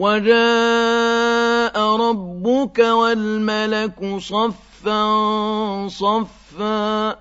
وجاء ربك والملك صفا صفا